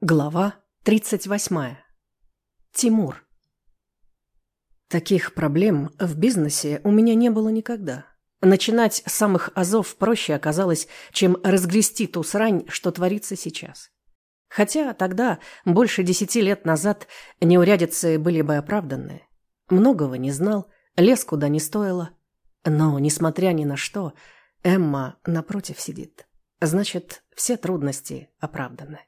Глава 38. Тимур. Таких проблем в бизнесе у меня не было никогда. Начинать с самых азов проще оказалось, чем разгрести ту срань, что творится сейчас. Хотя тогда, больше десяти лет назад, неурядицы были бы оправданные. Многого не знал, лез куда не стоило. Но, несмотря ни на что, Эмма напротив сидит. Значит, все трудности оправданы.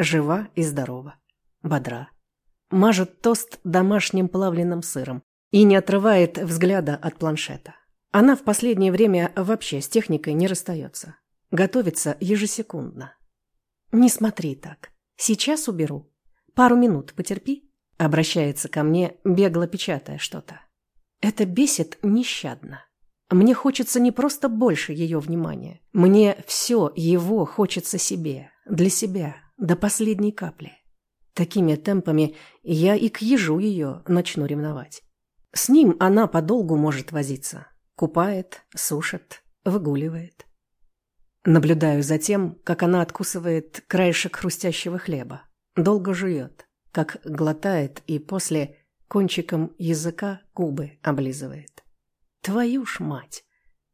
Жива и здорова. Бодра. Мажет тост домашним плавленным сыром и не отрывает взгляда от планшета. Она в последнее время вообще с техникой не расстается. Готовится ежесекундно. «Не смотри так. Сейчас уберу. Пару минут потерпи», — обращается ко мне, бегло печатая что-то. Это бесит нещадно. Мне хочется не просто больше ее внимания. Мне все его хочется себе, для себя, до последней капли. Такими темпами я и к ежу ее начну ревновать. С ним она подолгу может возиться. Купает, сушит, выгуливает. Наблюдаю за тем, как она откусывает краешек хрустящего хлеба. Долго жует, как глотает и после кончиком языка губы облизывает. Твою ж мать!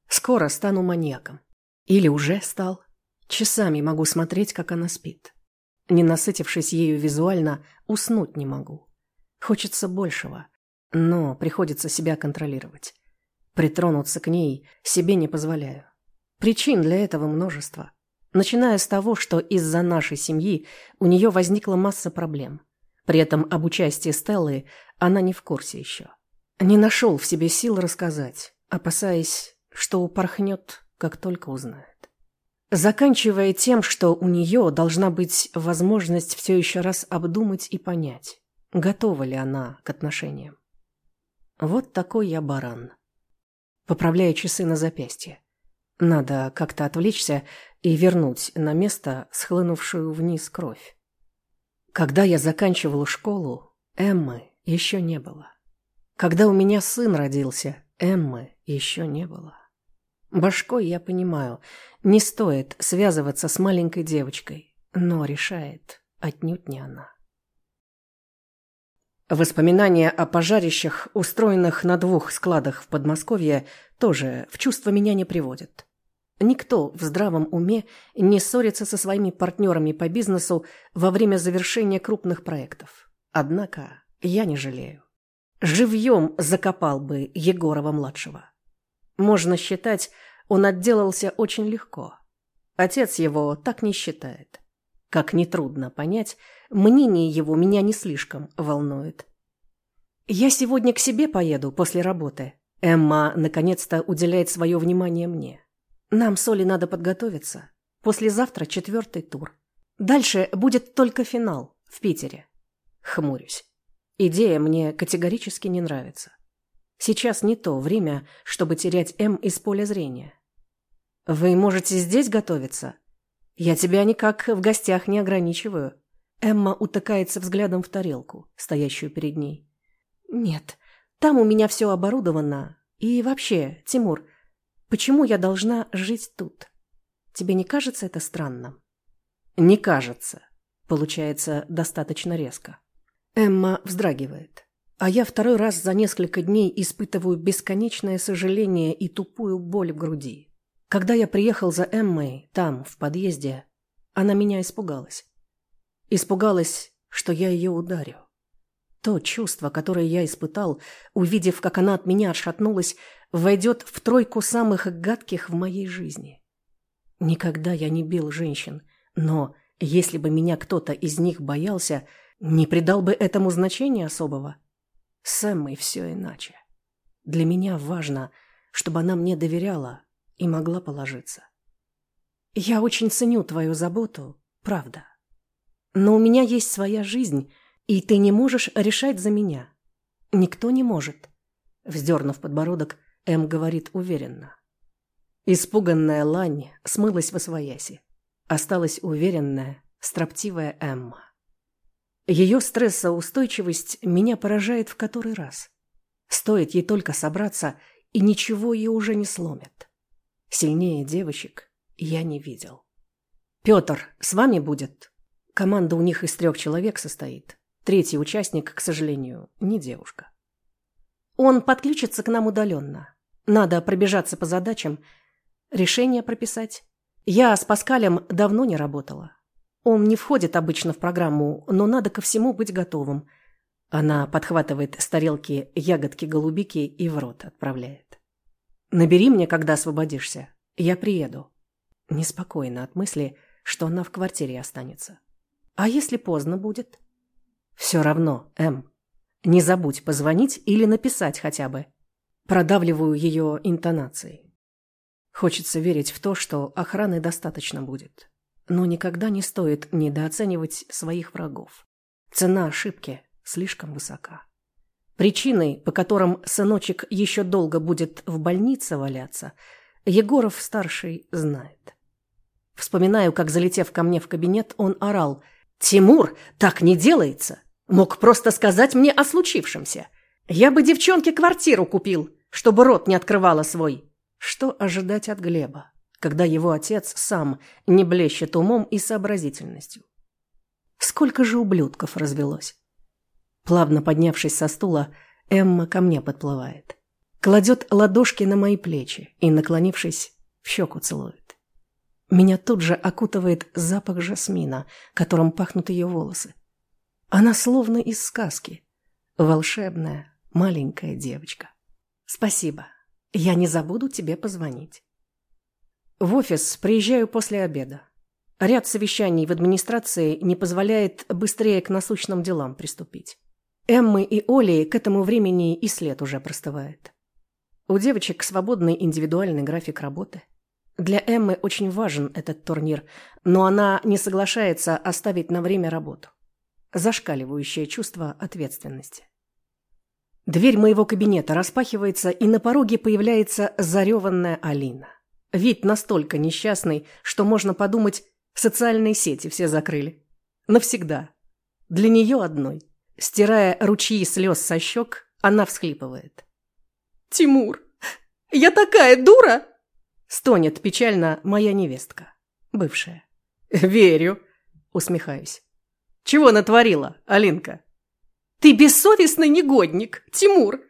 Скоро стану маньяком. Или уже стал. Часами могу смотреть, как она спит. Не насытившись ею визуально, уснуть не могу. Хочется большего, но приходится себя контролировать. Притронуться к ней себе не позволяю. Причин для этого множество. Начиная с того, что из-за нашей семьи у нее возникла масса проблем. При этом об участии Стеллы она не в курсе еще. Не нашел в себе сил рассказать, опасаясь, что упорхнет, как только узнает. Заканчивая тем, что у нее должна быть возможность все еще раз обдумать и понять, готова ли она к отношениям. Вот такой я баран. Поправляю часы на запястье. Надо как-то отвлечься и вернуть на место схлынувшую вниз кровь. Когда я заканчивала школу, Эммы еще не было. Когда у меня сын родился, Эммы еще не было. Башкой я понимаю, не стоит связываться с маленькой девочкой, но решает отнюдь не она. Воспоминания о пожарищах, устроенных на двух складах в Подмосковье, тоже в чувство меня не приводят. Никто в здравом уме не ссорится со своими партнерами по бизнесу во время завершения крупных проектов. Однако я не жалею. Живьем закопал бы Егорова-младшего. Можно считать, он отделался очень легко. Отец его так не считает. Как нетрудно понять, мнение его меня не слишком волнует. «Я сегодня к себе поеду после работы». Эмма наконец-то уделяет свое внимание мне. «Нам с Олей надо подготовиться. Послезавтра четвертый тур. Дальше будет только финал в Питере». Хмурюсь. Идея мне категорически не нравится. Сейчас не то время, чтобы терять М из поля зрения. Вы можете здесь готовиться? Я тебя никак в гостях не ограничиваю. Эмма утыкается взглядом в тарелку, стоящую перед ней. Нет, там у меня все оборудовано. И вообще, Тимур, почему я должна жить тут? Тебе не кажется это странным? Не кажется. Получается достаточно резко. Эмма вздрагивает. А я второй раз за несколько дней испытываю бесконечное сожаление и тупую боль в груди. Когда я приехал за Эммой, там, в подъезде, она меня испугалась. Испугалась, что я ее ударю. То чувство, которое я испытал, увидев, как она от меня отшатнулась, войдет в тройку самых гадких в моей жизни. Никогда я не бил женщин, но если бы меня кто-то из них боялся, не придал бы этому значения особого. С Эммой все иначе. Для меня важно, чтобы она мне доверяла и могла положиться. Я очень ценю твою заботу, правда. Но у меня есть своя жизнь, и ты не можешь решать за меня. Никто не может. Вздернув подбородок, Эм говорит уверенно. Испуганная лань смылась во свояси. Осталась уверенная, строптивая Эмма. Ее стрессоустойчивость меня поражает в который раз. Стоит ей только собраться, и ничего ее уже не сломит. Сильнее девочек я не видел. «Петр, с вами будет?» Команда у них из трех человек состоит. Третий участник, к сожалению, не девушка. Он подключится к нам удаленно. Надо пробежаться по задачам, решение прописать. Я с Паскалем давно не работала. Он не входит обычно в программу, но надо ко всему быть готовым. Она подхватывает с тарелки ягодки-голубики и в рот отправляет. «Набери мне, когда освободишься. Я приеду». Неспокойно от мысли, что она в квартире останется. «А если поздно будет?» «Все равно, М. Не забудь позвонить или написать хотя бы». Продавливаю ее интонацией. Хочется верить в то, что охраны достаточно будет. Но никогда не стоит недооценивать своих врагов. Цена ошибки слишком высока. Причиной, по которым сыночек еще долго будет в больнице валяться, Егоров-старший знает. Вспоминаю, как, залетев ко мне в кабинет, он орал «Тимур, так не делается! Мог просто сказать мне о случившемся. Я бы девчонке квартиру купил, чтобы рот не открывала свой». Что ожидать от Глеба, когда его отец сам не блещет умом и сообразительностью? Сколько же ублюдков развелось? Плавно поднявшись со стула, Эмма ко мне подплывает. Кладет ладошки на мои плечи и, наклонившись, в щеку целует. Меня тут же окутывает запах жасмина, которым пахнут ее волосы. Она словно из сказки. Волшебная, маленькая девочка. Спасибо. Я не забуду тебе позвонить. В офис приезжаю после обеда. Ряд совещаний в администрации не позволяет быстрее к насущным делам приступить. Эммы и Оли к этому времени и след уже простывает. У девочек свободный индивидуальный график работы. Для Эммы очень важен этот турнир, но она не соглашается оставить на время работу. Зашкаливающее чувство ответственности. Дверь моего кабинета распахивается, и на пороге появляется зареванная Алина. Вид настолько несчастный, что можно подумать, социальные сети все закрыли. Навсегда. Для нее одной – Стирая ручьи слез со щек, она всхлипывает. «Тимур, я такая дура!» Стонет печально моя невестка, бывшая. «Верю», усмехаюсь. «Чего натворила, Алинка?» «Ты бессовестный негодник, Тимур!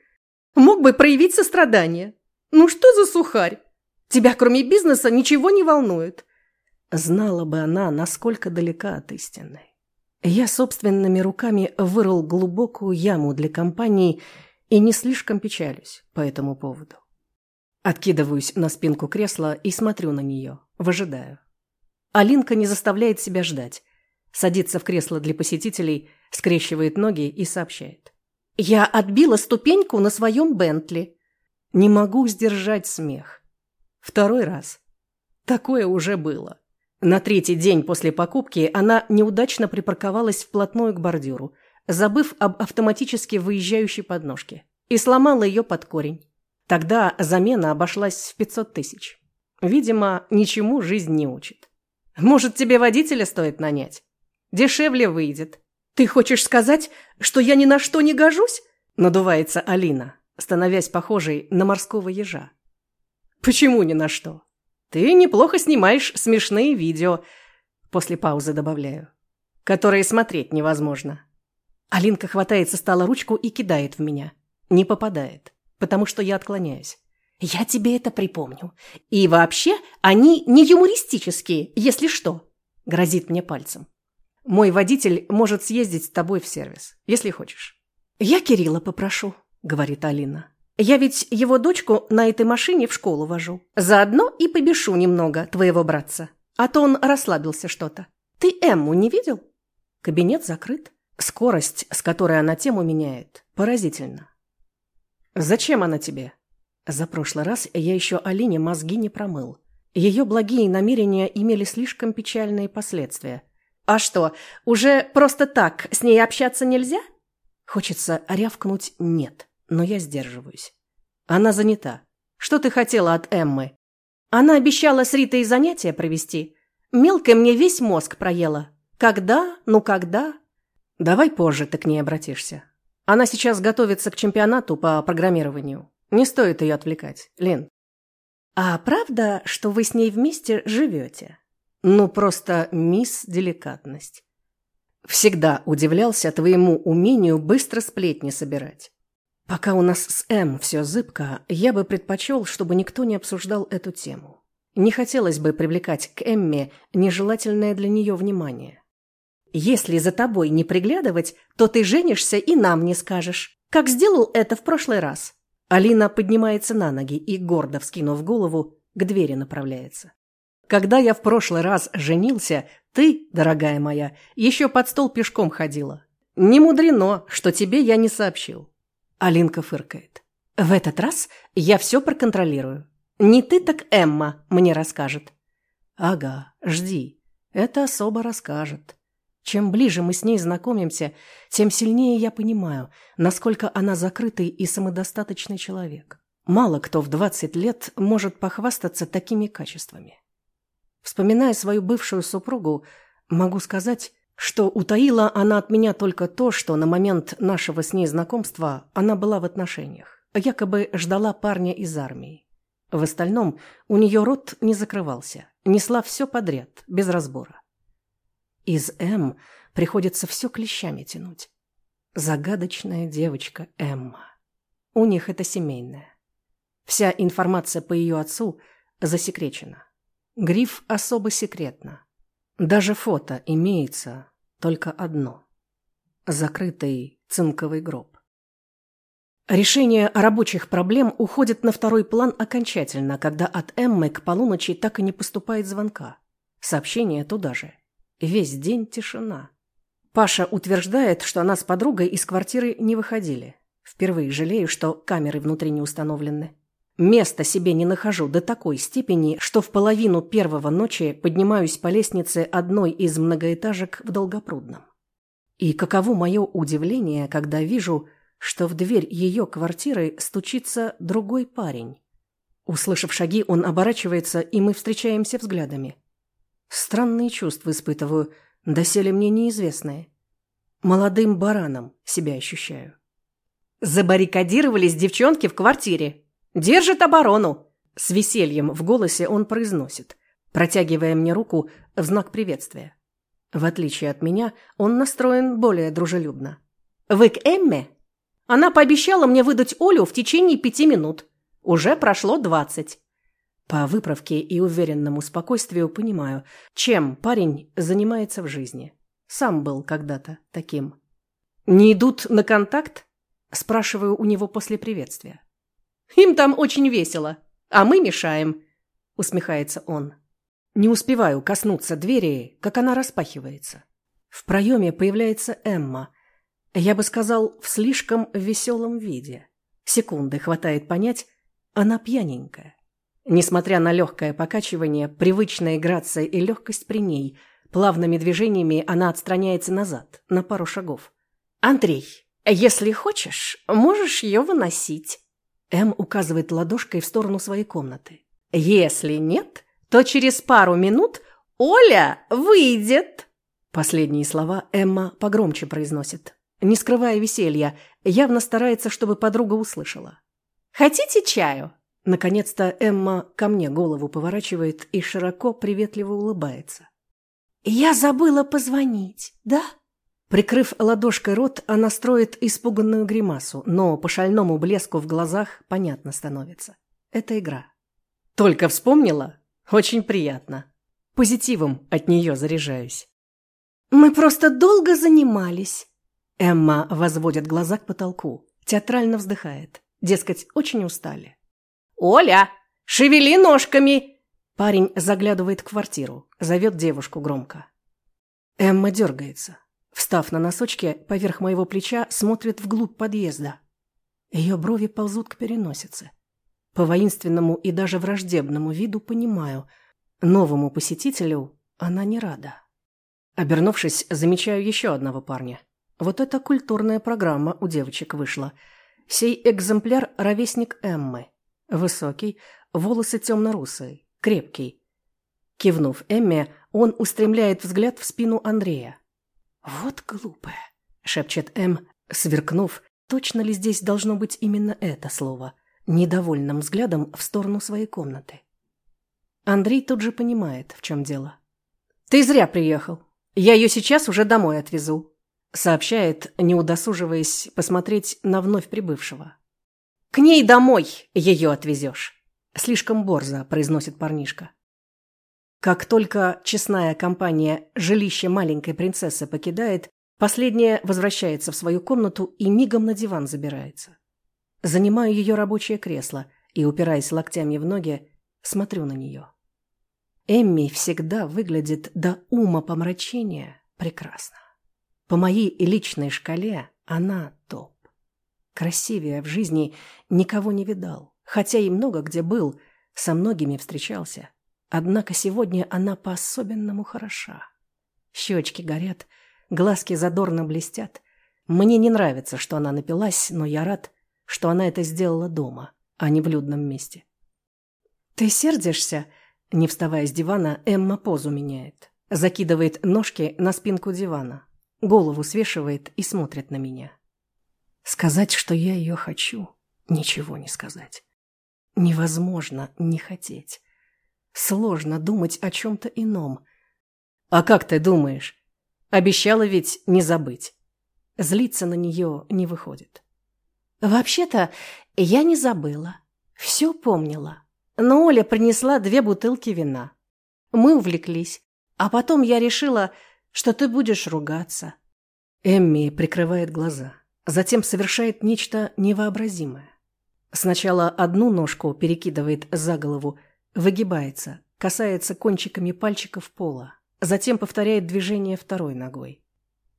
Мог бы проявить сострадание. Ну что за сухарь? Тебя, кроме бизнеса, ничего не волнует». Знала бы она, насколько далека от истины. Я собственными руками вырыл глубокую яму для компании и не слишком печалюсь по этому поводу. Откидываюсь на спинку кресла и смотрю на нее, выжидаю. Алинка не заставляет себя ждать. Садится в кресло для посетителей, скрещивает ноги и сообщает. «Я отбила ступеньку на своем Бентли». Не могу сдержать смех. Второй раз. Такое уже было. На третий день после покупки она неудачно припарковалась вплотную к бордюру, забыв об автоматически выезжающей подножке, и сломала ее под корень. Тогда замена обошлась в 500 тысяч. Видимо, ничему жизнь не учит. Может, тебе водителя стоит нанять? Дешевле выйдет. Ты хочешь сказать, что я ни на что не гожусь? Надувается Алина, становясь похожей на морского ежа. Почему ни на что? Ты неплохо снимаешь смешные видео, после паузы добавляю, которые смотреть невозможно. Алинка хватает со стола ручку и кидает в меня. Не попадает, потому что я отклоняюсь. Я тебе это припомню. И вообще, они не юмористические, если что, грозит мне пальцем. Мой водитель может съездить с тобой в сервис, если хочешь. Я Кирилла попрошу, говорит Алина. Я ведь его дочку на этой машине в школу вожу. Заодно и побешу немного твоего братца. А то он расслабился что-то. Ты Эмму не видел? Кабинет закрыт. Скорость, с которой она тему меняет, поразительна. Зачем она тебе? За прошлый раз я еще Алине мозги не промыл. Ее благие намерения имели слишком печальные последствия. А что, уже просто так с ней общаться нельзя? Хочется рявкнуть «нет» но я сдерживаюсь. Она занята. Что ты хотела от Эммы? Она обещала с Ритой занятия провести. Мелкая мне весь мозг проела. Когда? Ну когда? Давай позже ты к ней обратишься. Она сейчас готовится к чемпионату по программированию. Не стоит ее отвлекать, Лен. А правда, что вы с ней вместе живете? Ну, просто мисс деликатность. Всегда удивлялся твоему умению быстро сплетни собирать. Пока у нас с М все зыбко, я бы предпочел, чтобы никто не обсуждал эту тему. Не хотелось бы привлекать к Эмме нежелательное для нее внимание. Если за тобой не приглядывать, то ты женишься и нам не скажешь, как сделал это в прошлый раз. Алина поднимается на ноги и, гордо вскинув голову, к двери направляется. Когда я в прошлый раз женился, ты, дорогая моя, еще под стол пешком ходила. Не мудрено, что тебе я не сообщил. Алинка фыркает. В этот раз я все проконтролирую. Не ты, так Эмма мне расскажет. Ага, жди. Это особо расскажет. Чем ближе мы с ней знакомимся, тем сильнее я понимаю, насколько она закрытый и самодостаточный человек. Мало кто в 20 лет может похвастаться такими качествами. Вспоминая свою бывшую супругу, могу сказать, что утаила она от меня только то, что на момент нашего с ней знакомства она была в отношениях, якобы ждала парня из армии. В остальном у нее рот не закрывался, несла все подряд, без разбора. Из М приходится все клещами тянуть. Загадочная девочка Эмма. У них это семейное. Вся информация по ее отцу засекречена. Гриф особо секретно. Даже фото имеется только одно. Закрытый цинковый гроб. Решение рабочих проблем уходит на второй план окончательно, когда от Эммы к полуночи так и не поступает звонка. Сообщение туда же. Весь день тишина. Паша утверждает, что она с подругой из квартиры не выходили. Впервые жалею, что камеры внутри не установлены. Места себе не нахожу до такой степени, что в половину первого ночи поднимаюсь по лестнице одной из многоэтажек в Долгопрудном. И каково мое удивление, когда вижу, что в дверь ее квартиры стучится другой парень. Услышав шаги, он оборачивается, и мы встречаемся взглядами. Странные чувства испытываю, доселе мне неизвестные. Молодым бараном себя ощущаю. Забаррикадировались девчонки в квартире, Держит оборону!» С весельем в голосе он произносит, протягивая мне руку в знак приветствия. В отличие от меня, он настроен более дружелюбно. «Вы к Эмме?» Она пообещала мне выдать Олю в течение пяти минут. Уже прошло двадцать. По выправке и уверенному спокойствию понимаю, чем парень занимается в жизни. Сам был когда-то таким. «Не идут на контакт?» Спрашиваю у него после приветствия. Им там очень весело, а мы мешаем», — усмехается он. Не успеваю коснуться двери, как она распахивается. В проеме появляется Эмма. Я бы сказал, в слишком веселом виде. Секунды хватает понять, она пьяненькая. Несмотря на легкое покачивание, привычная грация и легкость при ней, плавными движениями она отстраняется назад, на пару шагов. «Андрей, если хочешь, можешь ее выносить», М указывает ладошкой в сторону своей комнаты. «Если нет, то через пару минут Оля выйдет!» Последние слова Эмма погромче произносит. Не скрывая веселья, явно старается, чтобы подруга услышала. «Хотите чаю?» Наконец-то Эмма ко мне голову поворачивает и широко приветливо улыбается. «Я забыла позвонить, да?» Прикрыв ладошкой рот, она строит испуганную гримасу, но по шальному блеску в глазах понятно становится. Это игра. Только вспомнила? Очень приятно. Позитивом от нее заряжаюсь. «Мы просто долго занимались». Эмма возводит глаза к потолку, театрально вздыхает. Дескать, очень устали. «Оля, шевели ножками!» Парень заглядывает в квартиру, зовет девушку громко. Эмма дергается. Встав на носочки, поверх моего плеча смотрит вглубь подъезда. Ее брови ползут к переносице. По воинственному и даже враждебному виду понимаю, новому посетителю она не рада. Обернувшись, замечаю еще одного парня. Вот эта культурная программа у девочек вышла. Сей экземпляр – ровесник Эммы. Высокий, волосы темно-русые, крепкий. Кивнув Эмме, он устремляет взгляд в спину Андрея. «Вот глупая», — шепчет М, сверкнув, точно ли здесь должно быть именно это слово, недовольным взглядом в сторону своей комнаты. Андрей тут же понимает, в чем дело. «Ты зря приехал. Я ее сейчас уже домой отвезу», — сообщает, не удосуживаясь посмотреть на вновь прибывшего. «К ней домой ее отвезешь», — слишком борзо произносит парнишка. Как только честная компания жилище маленькой принцессы покидает, последняя возвращается в свою комнату и мигом на диван забирается. Занимаю ее рабочее кресло и, упираясь локтями в ноги, смотрю на нее. Эмми всегда выглядит до ума помрачения прекрасно. По моей личной шкале она топ. Красивее в жизни никого не видал, хотя и много где был, со многими встречался. Однако сегодня она по-особенному хороша. Щечки горят, глазки задорно блестят. Мне не нравится, что она напилась, но я рад, что она это сделала дома, а не в людном месте. «Ты сердишься?» Не вставая с дивана, Эмма позу меняет. Закидывает ножки на спинку дивана. Голову свешивает и смотрит на меня. Сказать, что я ее хочу, ничего не сказать. Невозможно не хотеть. Сложно думать о чем-то ином. А как ты думаешь? Обещала ведь не забыть. Злиться на нее не выходит. Вообще-то я не забыла. Все помнила. Но Оля принесла две бутылки вина. Мы увлеклись. А потом я решила, что ты будешь ругаться. Эмми прикрывает глаза. Затем совершает нечто невообразимое. Сначала одну ножку перекидывает за голову, выгибается, касается кончиками пальчиков пола. Затем повторяет движение второй ногой.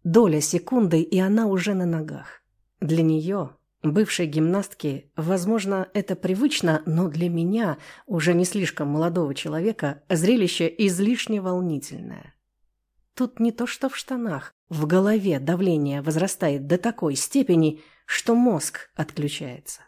Доля секунды, и она уже на ногах. Для нее Бывшей гимнастке, возможно, это привычно, но для меня, уже не слишком молодого человека, зрелище излишне волнительное. Тут не то что в штанах, в голове давление возрастает до такой степени, что мозг отключается.